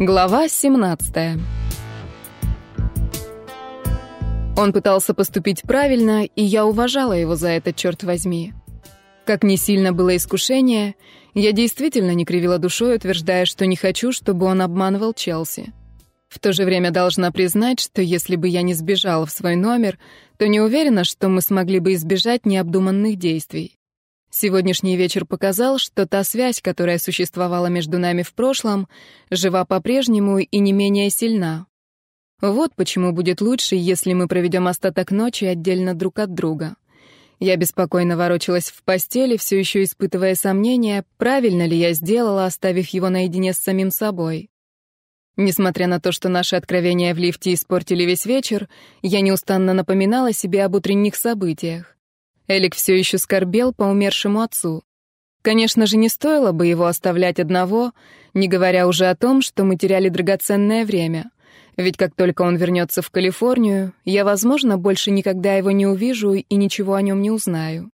Глава 17 Он пытался поступить правильно, и я уважала его за это, черт возьми. Как не сильно было искушение, я действительно не кривила душой, утверждая, что не хочу, чтобы он обманывал Челси. В то же время должна признать, что если бы я не сбежала в свой номер, то не уверена, что мы смогли бы избежать необдуманных действий. Сегодняшний вечер показал, что та связь, которая существовала между нами в прошлом, жива по-прежнему и не менее сильна. Вот почему будет лучше, если мы проведем остаток ночи отдельно друг от друга. Я беспокойно ворочалась в постели, все еще испытывая сомнения, правильно ли я сделала, оставив его наедине с самим собой. Несмотря на то, что наши откровения в лифте испортили весь вечер, я неустанно напоминала себе об утренних событиях. Элик все еще скорбел по умершему отцу. Конечно же, не стоило бы его оставлять одного, не говоря уже о том, что мы теряли драгоценное время. Ведь как только он вернется в Калифорнию, я, возможно, больше никогда его не увижу и ничего о нем не узнаю.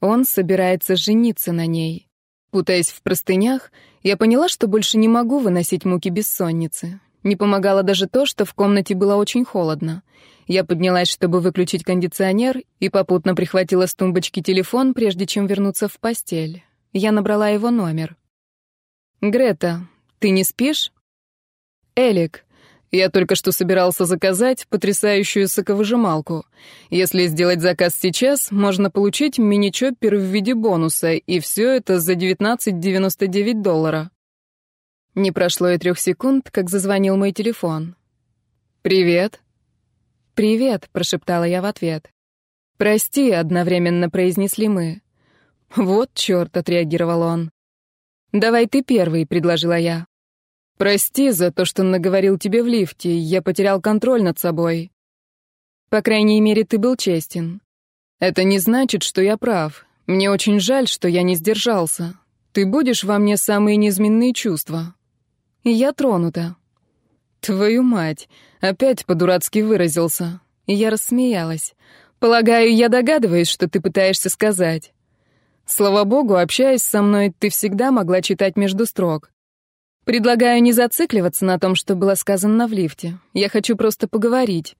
Он собирается жениться на ней. Путаясь в простынях, я поняла, что больше не могу выносить муки бессонницы. Не помогало даже то, что в комнате было очень холодно. Я поднялась, чтобы выключить кондиционер, и попутно прихватила с тумбочки телефон, прежде чем вернуться в постель. Я набрала его номер. «Грета, ты не спишь?» «Элик, я только что собирался заказать потрясающую соковыжималку. Если сделать заказ сейчас, можно получить мини-чоппер в виде бонуса, и все это за 19,99 доллара». Не прошло и трех секунд, как зазвонил мой телефон. «Привет», «Привет», — прошептала я в ответ. «Прости», — одновременно произнесли мы. «Вот черт», — отреагировал он. «Давай ты первый», — предложила я. «Прости за то, что наговорил тебе в лифте. Я потерял контроль над собой». «По крайней мере, ты был честен». «Это не значит, что я прав. Мне очень жаль, что я не сдержался. Ты будешь во мне самые низменные чувства». «Я тронута». «Твою мать!» Опять по-дурацки выразился. И я рассмеялась. «Полагаю, я догадываюсь, что ты пытаешься сказать. Слава богу, общаясь со мной, ты всегда могла читать между строк. Предлагаю не зацикливаться на том, что было сказано в лифте. Я хочу просто поговорить».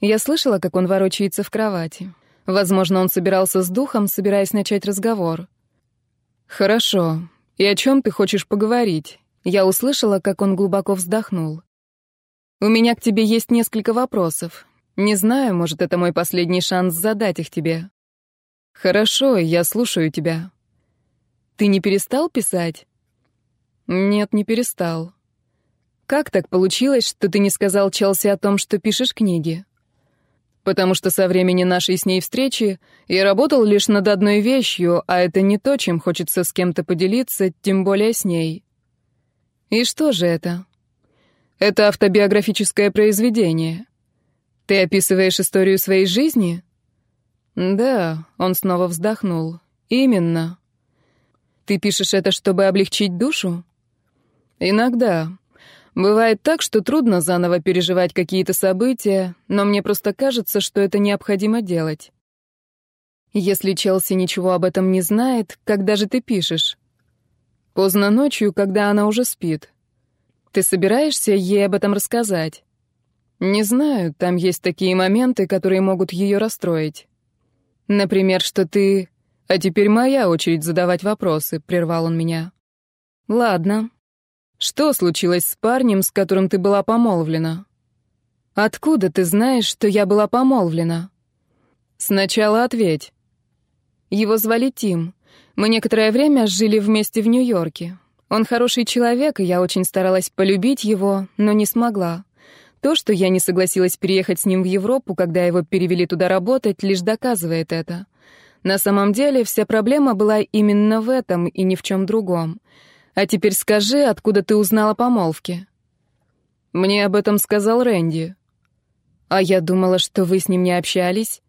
Я слышала, как он ворочается в кровати. Возможно, он собирался с духом, собираясь начать разговор. «Хорошо. И о чем ты хочешь поговорить?» Я услышала, как он глубоко вздохнул. У меня к тебе есть несколько вопросов. Не знаю, может, это мой последний шанс задать их тебе. Хорошо, я слушаю тебя. Ты не перестал писать? Нет, не перестал. Как так получилось, что ты не сказал Челси о том, что пишешь книги? Потому что со времени нашей с ней встречи я работал лишь над одной вещью, а это не то, чем хочется с кем-то поделиться, тем более с ней. И что же это? Это автобиографическое произведение. Ты описываешь историю своей жизни? Да, он снова вздохнул. Именно. Ты пишешь это, чтобы облегчить душу? Иногда. Бывает так, что трудно заново переживать какие-то события, но мне просто кажется, что это необходимо делать. Если Челси ничего об этом не знает, когда же ты пишешь? Поздно ночью, когда она уже спит. Ты собираешься ей об этом рассказать? Не знаю, там есть такие моменты, которые могут ее расстроить. Например, что ты... А теперь моя очередь задавать вопросы, прервал он меня. Ладно. Что случилось с парнем, с которым ты была помолвлена? Откуда ты знаешь, что я была помолвлена? Сначала ответь. Его звали Тим. Мы некоторое время жили вместе в Нью-Йорке. Он хороший человек, и я очень старалась полюбить его, но не смогла. То, что я не согласилась переехать с ним в Европу, когда его перевели туда работать, лишь доказывает это. На самом деле, вся проблема была именно в этом и ни в чем другом. А теперь скажи, откуда ты узнала о помолвке? Мне об этом сказал Рэнди. А я думала, что вы с ним не общались.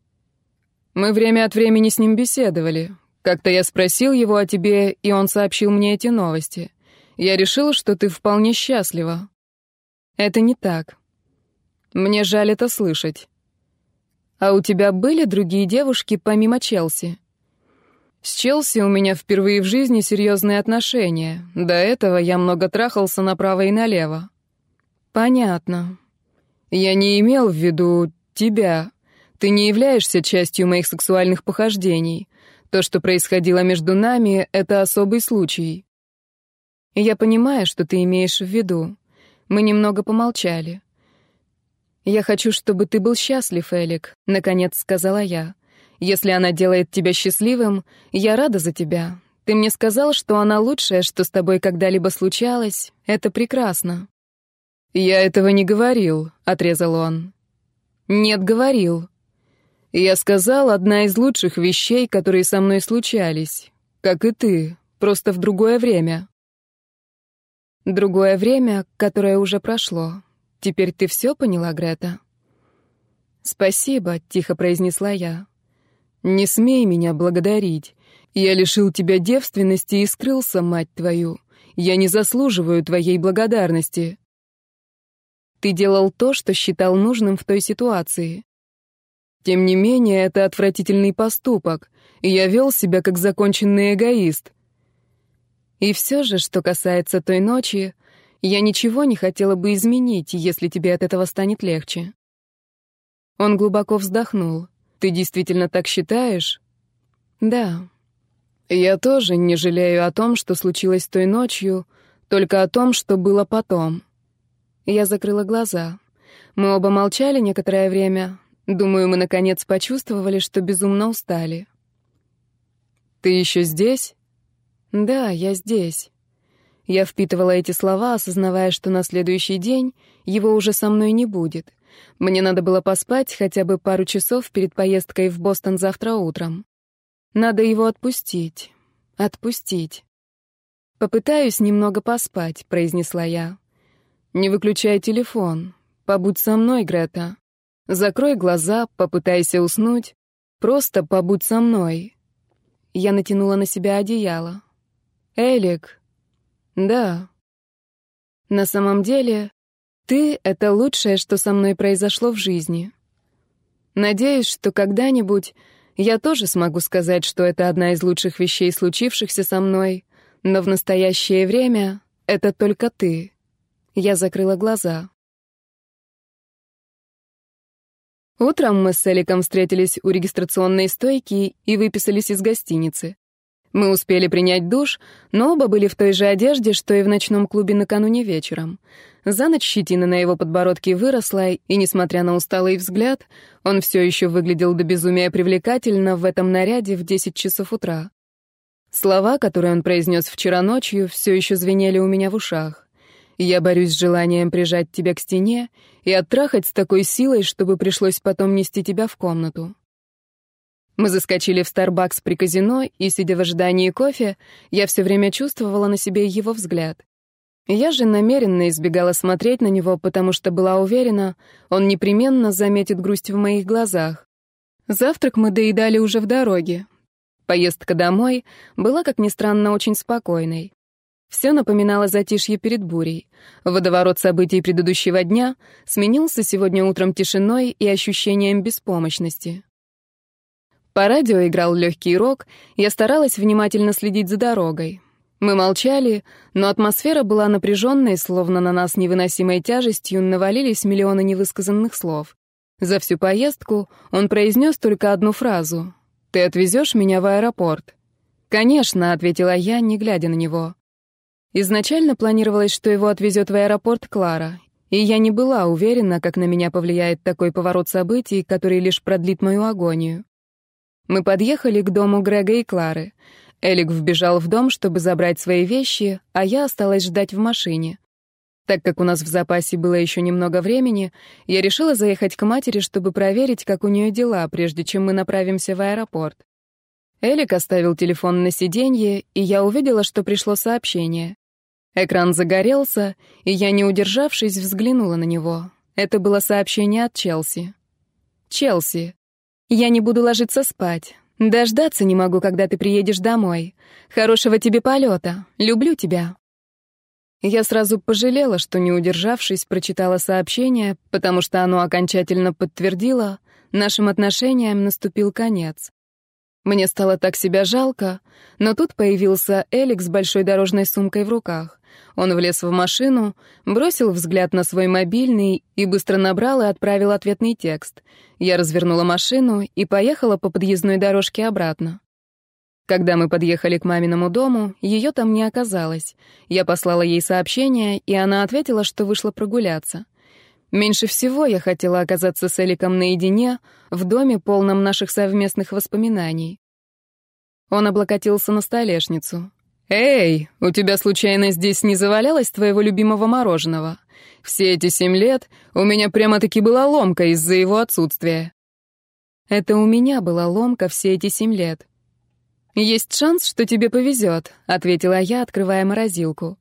Мы время от времени с ним беседовали. Как-то я спросил его о тебе, и он сообщил мне эти новости. Я решил, что ты вполне счастлива. Это не так. Мне жаль это слышать. А у тебя были другие девушки помимо Челси? С Челси у меня впервые в жизни серьезные отношения. До этого я много трахался направо и налево. Понятно. Я не имел в виду тебя. Ты не являешься частью моих сексуальных похождений. То, что происходило между нами, это особый случай. Я понимаю, что ты имеешь в виду. Мы немного помолчали. Я хочу, чтобы ты был счастлив, Элик, наконец сказала я. Если она делает тебя счастливым, я рада за тебя. Ты мне сказал, что она лучшая, что с тобой когда-либо случалось. Это прекрасно. Я этого не говорил, отрезал он. Нет, говорил. Я сказал, одна из лучших вещей, которые со мной случались. Как и ты, просто в другое время. Другое время, которое уже прошло. Теперь ты все поняла, Грета? Спасибо, тихо произнесла я. Не смей меня благодарить. Я лишил тебя девственности и скрылся, мать твою. Я не заслуживаю твоей благодарности. Ты делал то, что считал нужным в той ситуации. Тем не менее, это отвратительный поступок, и я вел себя как законченный эгоист. И все же, что касается той ночи, я ничего не хотела бы изменить, если тебе от этого станет легче. Он глубоко вздохнул. Ты действительно так считаешь? Да. Я тоже не жалею о том, что случилось той ночью, только о том, что было потом. Я закрыла глаза. Мы оба молчали некоторое время, Думаю, мы наконец почувствовали, что безумно устали. «Ты еще здесь?» «Да, я здесь». Я впитывала эти слова, осознавая, что на следующий день его уже со мной не будет. Мне надо было поспать хотя бы пару часов перед поездкой в Бостон завтра утром. Надо его отпустить. Отпустить. «Попытаюсь немного поспать», — произнесла я. «Не выключай телефон. Побудь со мной, Грета». Закрой глаза, попытайся уснуть. Просто побудь со мной. Я натянула на себя одеяло. Элик. Да. На самом деле, ты — это лучшее, что со мной произошло в жизни. Надеюсь, что когда-нибудь я тоже смогу сказать, что это одна из лучших вещей, случившихся со мной, но в настоящее время это только ты. Я закрыла глаза. Утром мы с Эликом встретились у регистрационной стойки и выписались из гостиницы. Мы успели принять душ, но оба были в той же одежде, что и в ночном клубе накануне вечером. За ночь щетина на его подбородке выросла, и, несмотря на усталый взгляд, он все еще выглядел до безумия привлекательно в этом наряде в 10 часов утра. Слова, которые он произнес вчера ночью, все еще звенели у меня в ушах. Я борюсь с желанием прижать тебя к стене и оттрахать с такой силой, чтобы пришлось потом нести тебя в комнату. Мы заскочили в Starbucks при казино, и, сидя в ожидании кофе, я все время чувствовала на себе его взгляд. Я же намеренно избегала смотреть на него, потому что была уверена, он непременно заметит грусть в моих глазах. Завтрак мы доедали уже в дороге. Поездка домой была, как ни странно, очень спокойной. Все напоминало затишье перед бурей. Водоворот событий предыдущего дня сменился сегодня утром тишиной и ощущением беспомощности. По радио играл легкий рок, я старалась внимательно следить за дорогой. Мы молчали, но атмосфера была напряженной, словно на нас невыносимой тяжестью навалились миллионы невысказанных слов. За всю поездку он произнес только одну фразу «Ты отвезешь меня в аэропорт?» «Конечно», — ответила я, не глядя на него. Изначально планировалось, что его отвезет в аэропорт Клара, и я не была уверена, как на меня повлияет такой поворот событий, который лишь продлит мою агонию. Мы подъехали к дому Грега и Клары. Элик вбежал в дом, чтобы забрать свои вещи, а я осталась ждать в машине. Так как у нас в запасе было еще немного времени, я решила заехать к матери, чтобы проверить, как у нее дела, прежде чем мы направимся в аэропорт. Элик оставил телефон на сиденье, и я увидела, что пришло сообщение. Экран загорелся, и я, не удержавшись, взглянула на него. Это было сообщение от Челси. «Челси, я не буду ложиться спать. Дождаться не могу, когда ты приедешь домой. Хорошего тебе полета. Люблю тебя». Я сразу пожалела, что, не удержавшись, прочитала сообщение, потому что оно окончательно подтвердило, нашим отношениям наступил конец. Мне стало так себя жалко, но тут появился Элик с большой дорожной сумкой в руках. Он влез в машину, бросил взгляд на свой мобильный и быстро набрал и отправил ответный текст. Я развернула машину и поехала по подъездной дорожке обратно. Когда мы подъехали к маминому дому, ее там не оказалось. Я послала ей сообщение, и она ответила, что вышла прогуляться. Меньше всего я хотела оказаться с Эликом наедине, в доме, полном наших совместных воспоминаний. Он облокотился на столешницу. «Эй, у тебя случайно здесь не завалялось твоего любимого мороженого? Все эти семь лет у меня прямо-таки была ломка из-за его отсутствия». Это у меня была ломка все эти семь лет. «Есть шанс, что тебе повезет», — ответила я, открывая морозилку.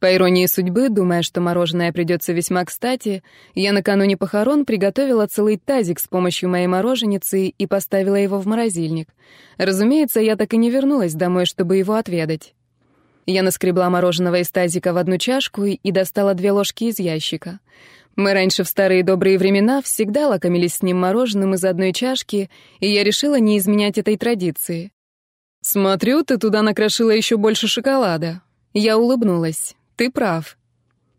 По иронии судьбы, думая, что мороженое придется весьма кстати, я накануне похорон приготовила целый тазик с помощью моей мороженицы и поставила его в морозильник. Разумеется, я так и не вернулась домой, чтобы его отведать. Я наскребла мороженого из тазика в одну чашку и достала две ложки из ящика. Мы раньше в старые добрые времена всегда лакомились с ним мороженым из одной чашки, и я решила не изменять этой традиции. «Смотрю, ты туда накрошила еще больше шоколада». Я улыбнулась. «Ты прав».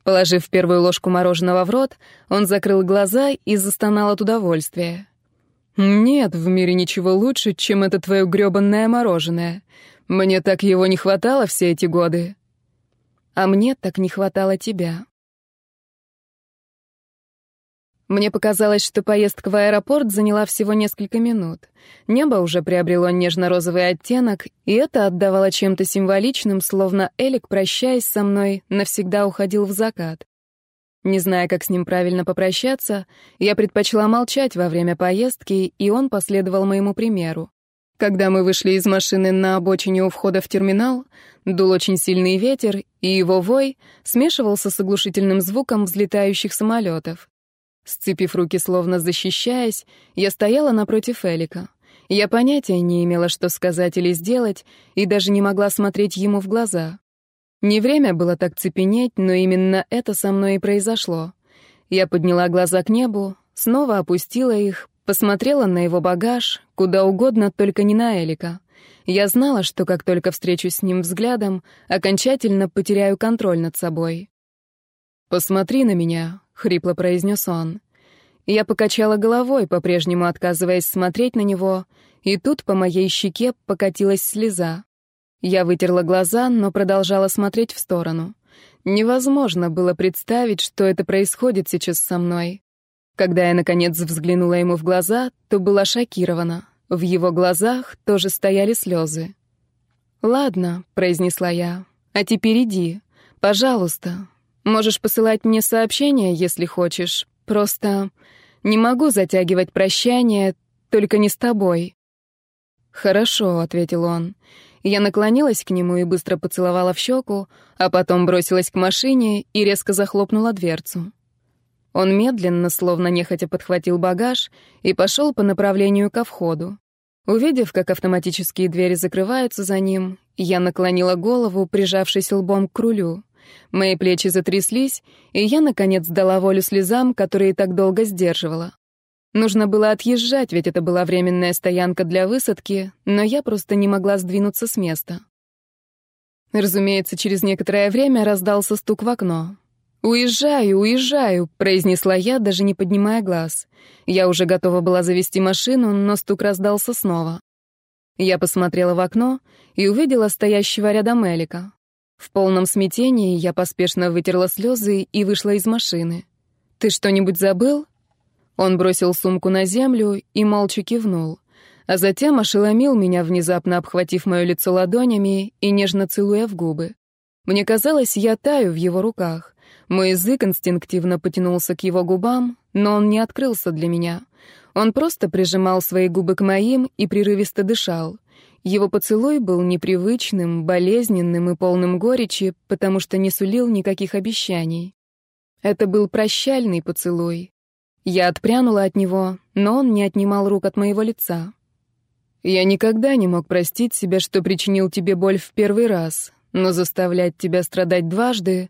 Положив первую ложку мороженого в рот, он закрыл глаза и застонал от удовольствия. «Нет в мире ничего лучше, чем это твое грёбанное мороженое. Мне так его не хватало все эти годы. А мне так не хватало тебя. Мне показалось, что поездка в аэропорт заняла всего несколько минут. Небо уже приобрело нежно-розовый оттенок, и это отдавало чем-то символичным, словно Элик, прощаясь со мной, навсегда уходил в закат. Не зная, как с ним правильно попрощаться, я предпочла молчать во время поездки, и он последовал моему примеру. Когда мы вышли из машины на обочине у входа в терминал, дул очень сильный ветер, и его вой смешивался с оглушительным звуком взлетающих самолетов. Сцепив руки, словно защищаясь, я стояла напротив Элика. Я понятия не имела, что сказать или сделать, и даже не могла смотреть ему в глаза. Не время было так цепенеть, но именно это со мной и произошло. Я подняла глаза к небу, снова опустила их, Посмотрела на его багаж, куда угодно, только не на Элика. Я знала, что как только встречусь с ним взглядом, окончательно потеряю контроль над собой. «Посмотри на меня», — хрипло произнес он. Я покачала головой, по-прежнему отказываясь смотреть на него, и тут по моей щеке покатилась слеза. Я вытерла глаза, но продолжала смотреть в сторону. Невозможно было представить, что это происходит сейчас со мной. Когда я, наконец, взглянула ему в глаза, то была шокирована. В его глазах тоже стояли слезы. «Ладно», — произнесла я, — «а теперь иди. Пожалуйста. Можешь посылать мне сообщения, если хочешь. Просто не могу затягивать прощание, только не с тобой». «Хорошо», — ответил он. Я наклонилась к нему и быстро поцеловала в щеку, а потом бросилась к машине и резко захлопнула дверцу. Он медленно, словно нехотя подхватил багаж и пошел по направлению ко входу. Увидев, как автоматические двери закрываются за ним, я наклонила голову, прижавшись лбом к рулю. Мои плечи затряслись, и я, наконец, дала волю слезам, которые так долго сдерживала. Нужно было отъезжать, ведь это была временная стоянка для высадки, но я просто не могла сдвинуться с места. Разумеется, через некоторое время раздался стук в окно. «Уезжаю, уезжаю», — произнесла я, даже не поднимая глаз. Я уже готова была завести машину, но стук раздался снова. Я посмотрела в окно и увидела стоящего рядом Элика. В полном смятении я поспешно вытерла слезы и вышла из машины. «Ты что-нибудь забыл?» Он бросил сумку на землю и молча кивнул, а затем ошеломил меня, внезапно обхватив мое лицо ладонями и нежно целуя в губы. Мне казалось, я таю в его руках. Мой язык инстинктивно потянулся к его губам, но он не открылся для меня. Он просто прижимал свои губы к моим и прерывисто дышал. Его поцелуй был непривычным, болезненным и полным горечи, потому что не сулил никаких обещаний. Это был прощальный поцелуй. Я отпрянула от него, но он не отнимал рук от моего лица. Я никогда не мог простить себя, что причинил тебе боль в первый раз, но заставлять тебя страдать дважды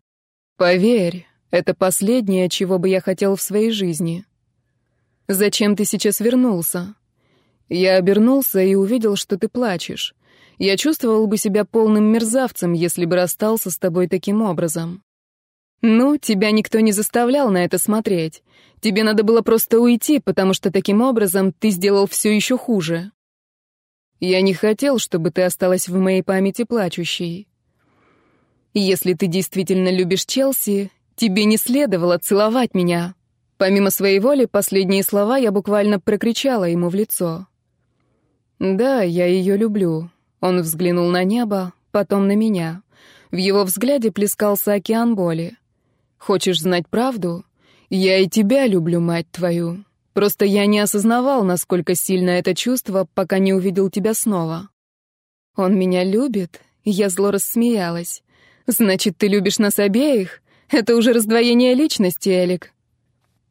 Поверь, это последнее, чего бы я хотел в своей жизни. Зачем ты сейчас вернулся? Я обернулся и увидел, что ты плачешь. Я чувствовал бы себя полным мерзавцем, если бы расстался с тобой таким образом. Ну, тебя никто не заставлял на это смотреть. Тебе надо было просто уйти, потому что таким образом ты сделал все еще хуже. Я не хотел, чтобы ты осталась в моей памяти плачущей. Если ты действительно любишь Челси, тебе не следовало целовать меня. Помимо своей воли, последние слова я буквально прокричала ему в лицо. Да, я ее люблю. Он взглянул на небо, потом на меня. В его взгляде плескался океан боли. Хочешь знать правду? Я и тебя люблю, мать твою. Просто я не осознавал, насколько сильно это чувство, пока не увидел тебя снова. Он меня любит? Я зло рассмеялась. Значит, ты любишь нас обеих? Это уже раздвоение личности, Элик.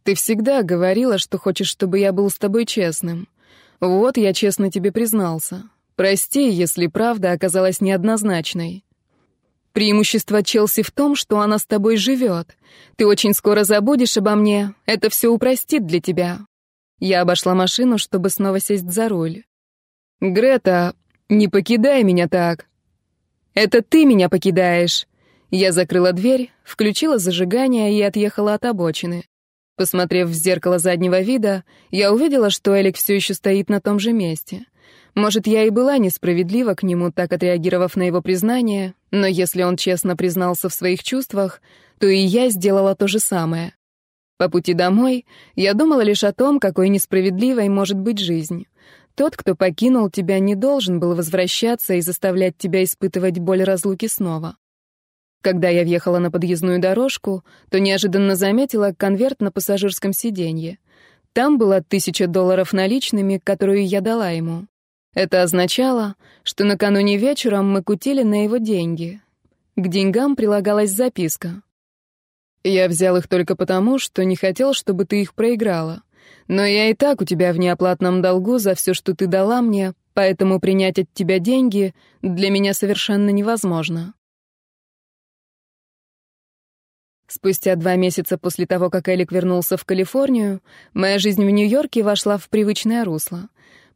Ты всегда говорила, что хочешь, чтобы я был с тобой честным. Вот я честно тебе признался. Прости, если правда оказалась неоднозначной. Преимущество Челси в том, что она с тобой живет. Ты очень скоро забудешь обо мне. Это все упростит для тебя. Я обошла машину, чтобы снова сесть за руль. Грета, не покидай меня так. «Это ты меня покидаешь!» Я закрыла дверь, включила зажигание и отъехала от обочины. Посмотрев в зеркало заднего вида, я увидела, что Элик все еще стоит на том же месте. Может, я и была несправедлива к нему, так отреагировав на его признание, но если он честно признался в своих чувствах, то и я сделала то же самое. По пути домой я думала лишь о том, какой несправедливой может быть жизнь. Тот, кто покинул тебя, не должен был возвращаться и заставлять тебя испытывать боль разлуки снова. Когда я въехала на подъездную дорожку, то неожиданно заметила конверт на пассажирском сиденье. Там была тысяча долларов наличными, которую я дала ему. Это означало, что накануне вечером мы кутили на его деньги. К деньгам прилагалась записка. «Я взял их только потому, что не хотел, чтобы ты их проиграла. Но я и так у тебя в неоплатном долгу за все, что ты дала мне, поэтому принять от тебя деньги для меня совершенно невозможно. Спустя два месяца после того, как Элик вернулся в Калифорнию, моя жизнь в Нью-Йорке вошла в привычное русло.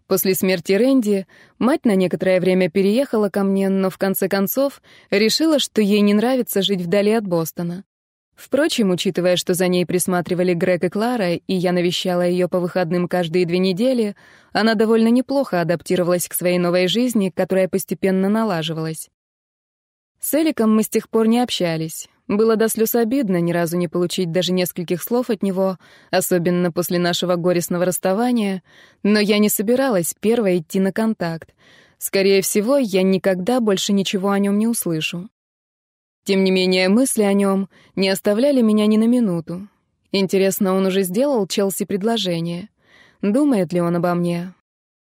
После смерти Рэнди мать на некоторое время переехала ко мне, но в конце концов решила, что ей не нравится жить вдали от Бостона. Впрочем, учитывая, что за ней присматривали Грег и Клара, и я навещала ее по выходным каждые две недели, она довольно неплохо адаптировалась к своей новой жизни, которая постепенно налаживалась. С Эликом мы с тех пор не общались. Было до слез обидно ни разу не получить даже нескольких слов от него, особенно после нашего горестного расставания, но я не собиралась первой идти на контакт. Скорее всего, я никогда больше ничего о нем не услышу. Тем не менее, мысли о нем не оставляли меня ни на минуту. Интересно, он уже сделал Челси предложение? Думает ли он обо мне?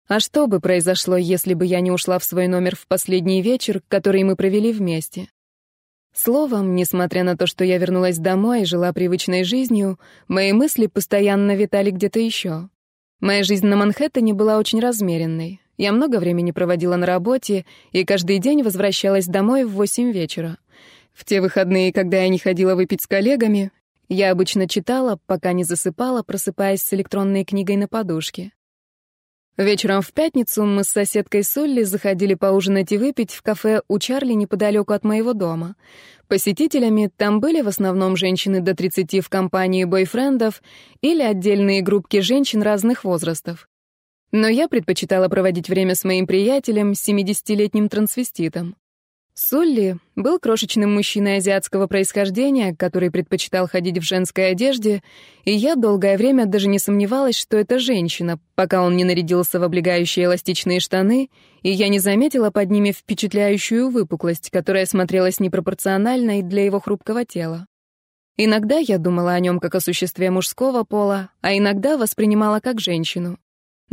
А что бы произошло, если бы я не ушла в свой номер в последний вечер, который мы провели вместе? Словом, несмотря на то, что я вернулась домой и жила привычной жизнью, мои мысли постоянно витали где-то еще. Моя жизнь на Манхэттене была очень размеренной. Я много времени проводила на работе и каждый день возвращалась домой в восемь вечера. В те выходные, когда я не ходила выпить с коллегами, я обычно читала, пока не засыпала, просыпаясь с электронной книгой на подушке. Вечером в пятницу мы с соседкой Солли заходили поужинать и выпить в кафе у Чарли неподалеку от моего дома. Посетителями там были в основном женщины до 30 в компании бойфрендов или отдельные группки женщин разных возрастов. Но я предпочитала проводить время с моим приятелем, 70-летним трансвеститом. Сулли был крошечным мужчиной азиатского происхождения, который предпочитал ходить в женской одежде, и я долгое время даже не сомневалась, что это женщина, пока он не нарядился в облегающие эластичные штаны, и я не заметила под ними впечатляющую выпуклость, которая смотрелась непропорциональной для его хрупкого тела. Иногда я думала о нем как о существе мужского пола, а иногда воспринимала как женщину.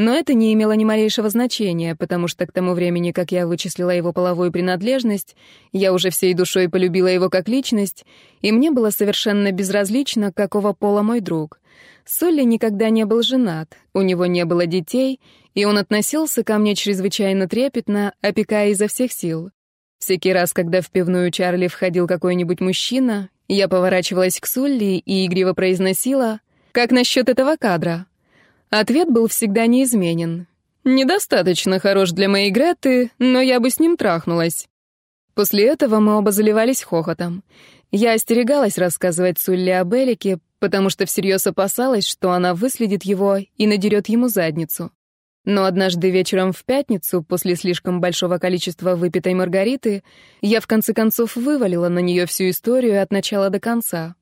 Но это не имело ни малейшего значения, потому что к тому времени, как я вычислила его половую принадлежность, я уже всей душой полюбила его как личность, и мне было совершенно безразлично, какого пола мой друг. Солли никогда не был женат, у него не было детей, и он относился ко мне чрезвычайно трепетно, опекая изо всех сил. Всякий раз, когда в пивную Чарли входил какой-нибудь мужчина, я поворачивалась к Сулли и игриво произносила «Как насчет этого кадра?» Ответ был всегда неизменен. Недостаточно хорош для моей Греты, но я бы с ним трахнулась. После этого мы оба заливались хохотом. Я остерегалась рассказывать Сулли об Элике, потому что всерьез опасалась, что она выследит его и надерет ему задницу. Но однажды вечером в пятницу, после слишком большого количества выпитой маргариты, я в конце концов вывалила на нее всю историю от начала до конца.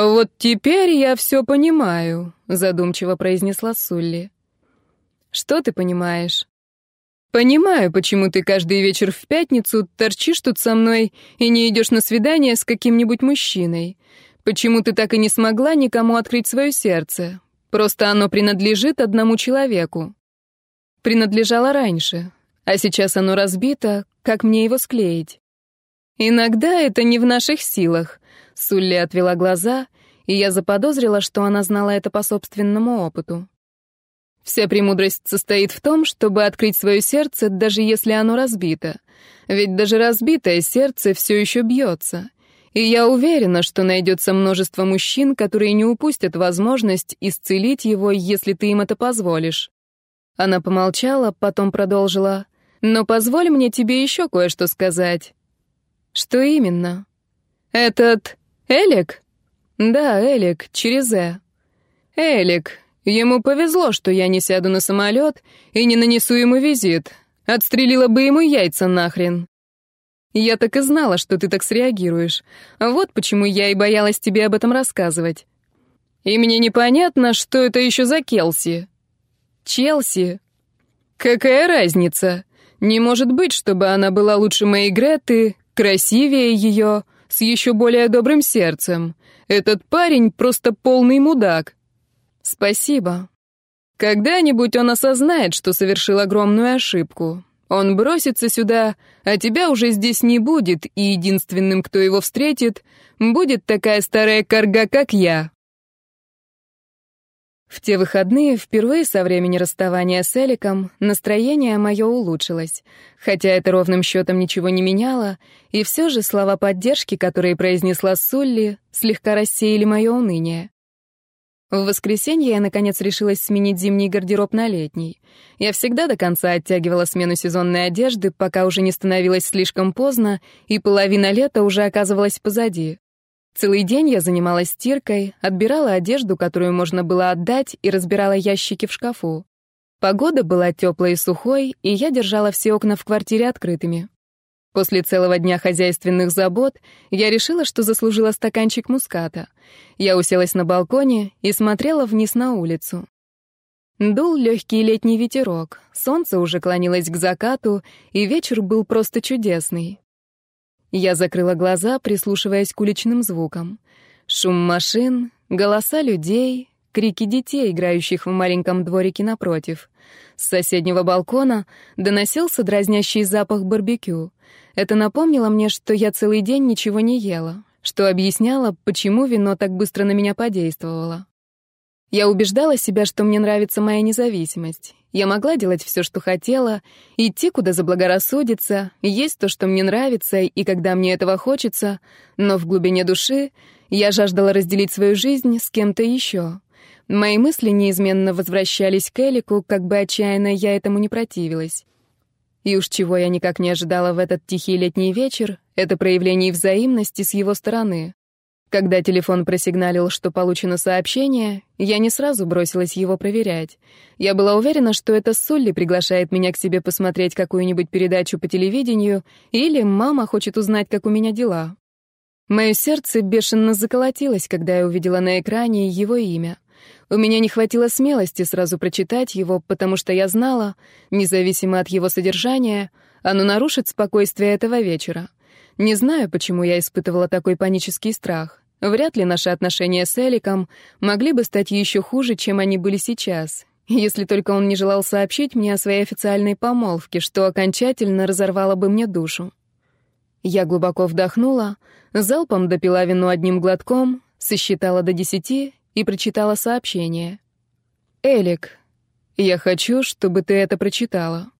«Вот теперь я все понимаю», — задумчиво произнесла Сулли. «Что ты понимаешь?» «Понимаю, почему ты каждый вечер в пятницу торчишь тут со мной и не идешь на свидание с каким-нибудь мужчиной. Почему ты так и не смогла никому открыть свое сердце? Просто оно принадлежит одному человеку. Принадлежало раньше, а сейчас оно разбито, как мне его склеить? Иногда это не в наших силах. Сулли отвела глаза, и я заподозрила, что она знала это по собственному опыту. Вся премудрость состоит в том, чтобы открыть свое сердце, даже если оно разбито. Ведь даже разбитое сердце все еще бьется. И я уверена, что найдется множество мужчин, которые не упустят возможность исцелить его, если ты им это позволишь. Она помолчала, потом продолжила. «Но позволь мне тебе еще кое-что сказать». «Что именно?» «Этот... Элик?» «Да, Элик, через «э». «Элик, Ему повезло, что я не сяду на самолет и не нанесу ему визит. Отстрелила бы ему яйца нахрен. Я так и знала, что ты так среагируешь. Вот почему я и боялась тебе об этом рассказывать. И мне непонятно, что это еще за Келси. Челси? Какая разница? Не может быть, чтобы она была лучше моей Греты, красивее ее, с еще более добрым сердцем. Этот парень просто полный мудак. «Спасибо. Когда-нибудь он осознает, что совершил огромную ошибку. Он бросится сюда, а тебя уже здесь не будет, и единственным, кто его встретит, будет такая старая корга, как я». В те выходные, впервые со времени расставания с Эликом, настроение мое улучшилось, хотя это ровным счетом ничего не меняло, и все же слова поддержки, которые произнесла Сулли, слегка рассеяли мое уныние. В воскресенье я, наконец, решилась сменить зимний гардероб на летний. Я всегда до конца оттягивала смену сезонной одежды, пока уже не становилось слишком поздно, и половина лета уже оказывалась позади. Целый день я занималась стиркой, отбирала одежду, которую можно было отдать, и разбирала ящики в шкафу. Погода была теплой и сухой, и я держала все окна в квартире открытыми. После целого дня хозяйственных забот я решила, что заслужила стаканчик муската. Я уселась на балконе и смотрела вниз на улицу. Дул легкий летний ветерок, солнце уже клонилось к закату, и вечер был просто чудесный. Я закрыла глаза, прислушиваясь к уличным звукам. Шум машин, голоса людей, крики детей, играющих в маленьком дворике напротив. С соседнего балкона доносился дразнящий запах барбекю. Это напомнило мне, что я целый день ничего не ела, что объясняло, почему вино так быстро на меня подействовало. Я убеждала себя, что мне нравится моя независимость. Я могла делать все, что хотела, идти, куда заблагорассудится, есть то, что мне нравится, и когда мне этого хочется, но в глубине души я жаждала разделить свою жизнь с кем-то еще. Мои мысли неизменно возвращались к Элику, как бы отчаянно я этому не противилась. И уж чего я никак не ожидала в этот тихий летний вечер, это проявление взаимности с его стороны. Когда телефон просигналил, что получено сообщение, я не сразу бросилась его проверять. Я была уверена, что это Сулли приглашает меня к себе посмотреть какую-нибудь передачу по телевидению, или мама хочет узнать, как у меня дела. Мое сердце бешено заколотилось, когда я увидела на экране его имя. У меня не хватило смелости сразу прочитать его, потому что я знала, независимо от его содержания, оно нарушит спокойствие этого вечера. Не знаю, почему я испытывала такой панический страх. Вряд ли наши отношения с Эликом могли бы стать еще хуже, чем они были сейчас, если только он не желал сообщить мне о своей официальной помолвке, что окончательно разорвало бы мне душу. Я глубоко вдохнула, залпом допила вино одним глотком, сосчитала до десяти и прочитала сообщение. «Элик, я хочу, чтобы ты это прочитала».